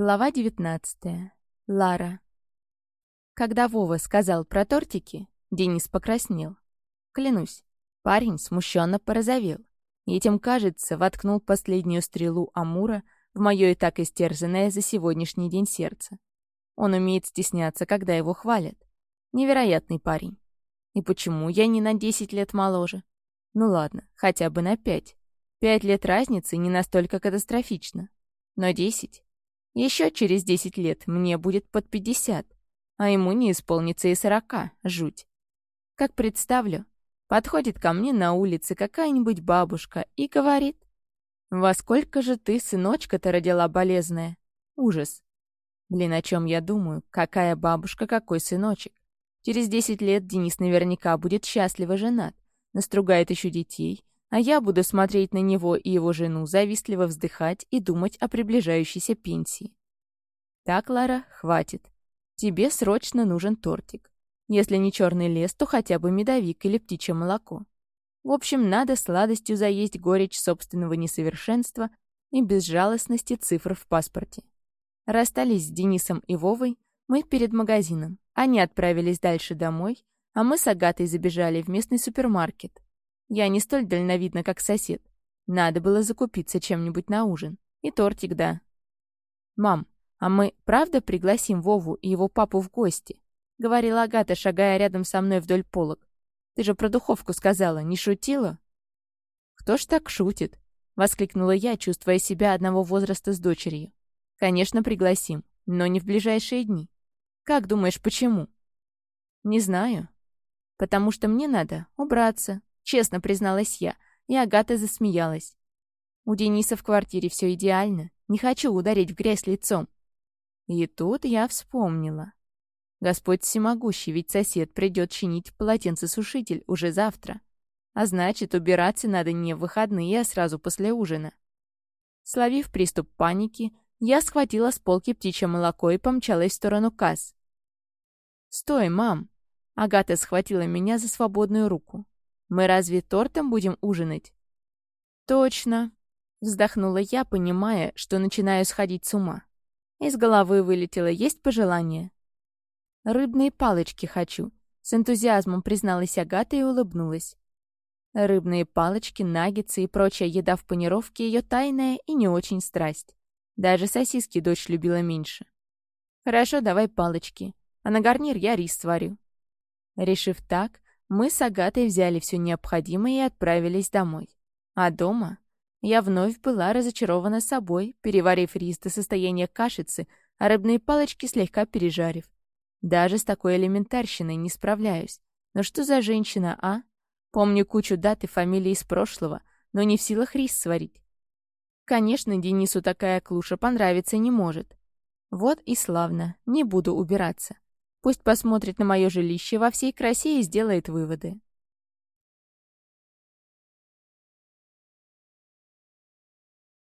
Глава 19. Лара. Когда Вова сказал про тортики, Денис покраснел. Клянусь, парень смущенно порозовел. И этим, кажется, воткнул последнюю стрелу Амура в мое и так истерзанное за сегодняшний день сердце. Он умеет стесняться, когда его хвалят. Невероятный парень. И почему я не на 10 лет моложе? Ну ладно, хотя бы на 5. Пять лет разницы не настолько катастрофично. Но 10 еще через 10 лет мне будет под 50, а ему не исполнится и 40, жуть. Как представлю, подходит ко мне на улице какая-нибудь бабушка и говорит, «Во сколько же ты, сыночка-то, родила болезная?» Ужас. Блин, о чем я думаю? Какая бабушка, какой сыночек? Через 10 лет Денис наверняка будет счастливо женат, настругает еще детей, а я буду смотреть на него и его жену, завистливо вздыхать и думать о приближающейся пенсии. Так, Лара, хватит. Тебе срочно нужен тортик. Если не черный лес, то хотя бы медовик или птичье молоко. В общем, надо сладостью заесть горечь собственного несовершенства и безжалостности цифр в паспорте. Расстались с Денисом и Вовой мы перед магазином. Они отправились дальше домой, а мы с Агатой забежали в местный супермаркет. Я не столь дальновидна, как сосед. Надо было закупиться чем-нибудь на ужин. И тортик, да. «Мам, а мы правда пригласим Вову и его папу в гости?» — говорила Агата, шагая рядом со мной вдоль полок. «Ты же про духовку сказала, не шутила?» «Кто ж так шутит?» — воскликнула я, чувствуя себя одного возраста с дочерью. «Конечно, пригласим, но не в ближайшие дни. Как думаешь, почему?» «Не знаю. Потому что мне надо убраться, честно призналась я, и Агата засмеялась. У Дениса в квартире все идеально, не хочу ударить в грязь лицом. И тут я вспомнила. Господь всемогущий, ведь сосед придет чинить полотенцесушитель уже завтра. А значит, убираться надо не в выходные, а сразу после ужина. Словив приступ паники, я схватила с полки птичье молоко и помчалась в сторону касс. «Стой, мам!» Агата схватила меня за свободную руку. Мы разве тортом будем ужинать?» «Точно», — вздохнула я, понимая, что начинаю сходить с ума. Из головы вылетело «Есть пожелание?» «Рыбные палочки хочу», — с энтузиазмом призналась Агата и улыбнулась. Рыбные палочки, наггетсы и прочая еда в панировке — ее тайная и не очень страсть. Даже сосиски дочь любила меньше. «Хорошо, давай палочки, а на гарнир я рис сварю». Решив так, мы с Агатой взяли все необходимое и отправились домой. А дома я вновь была разочарована собой, переварив рис до состояния кашицы, а рыбные палочки слегка пережарив. Даже с такой элементарщиной не справляюсь. Но что за женщина, а? Помню кучу дат и фамилий из прошлого, но не в силах рис сварить. Конечно, Денису такая клуша понравиться не может. Вот и славно, не буду убираться. Пусть посмотрит на мое жилище во всей красе и сделает выводы.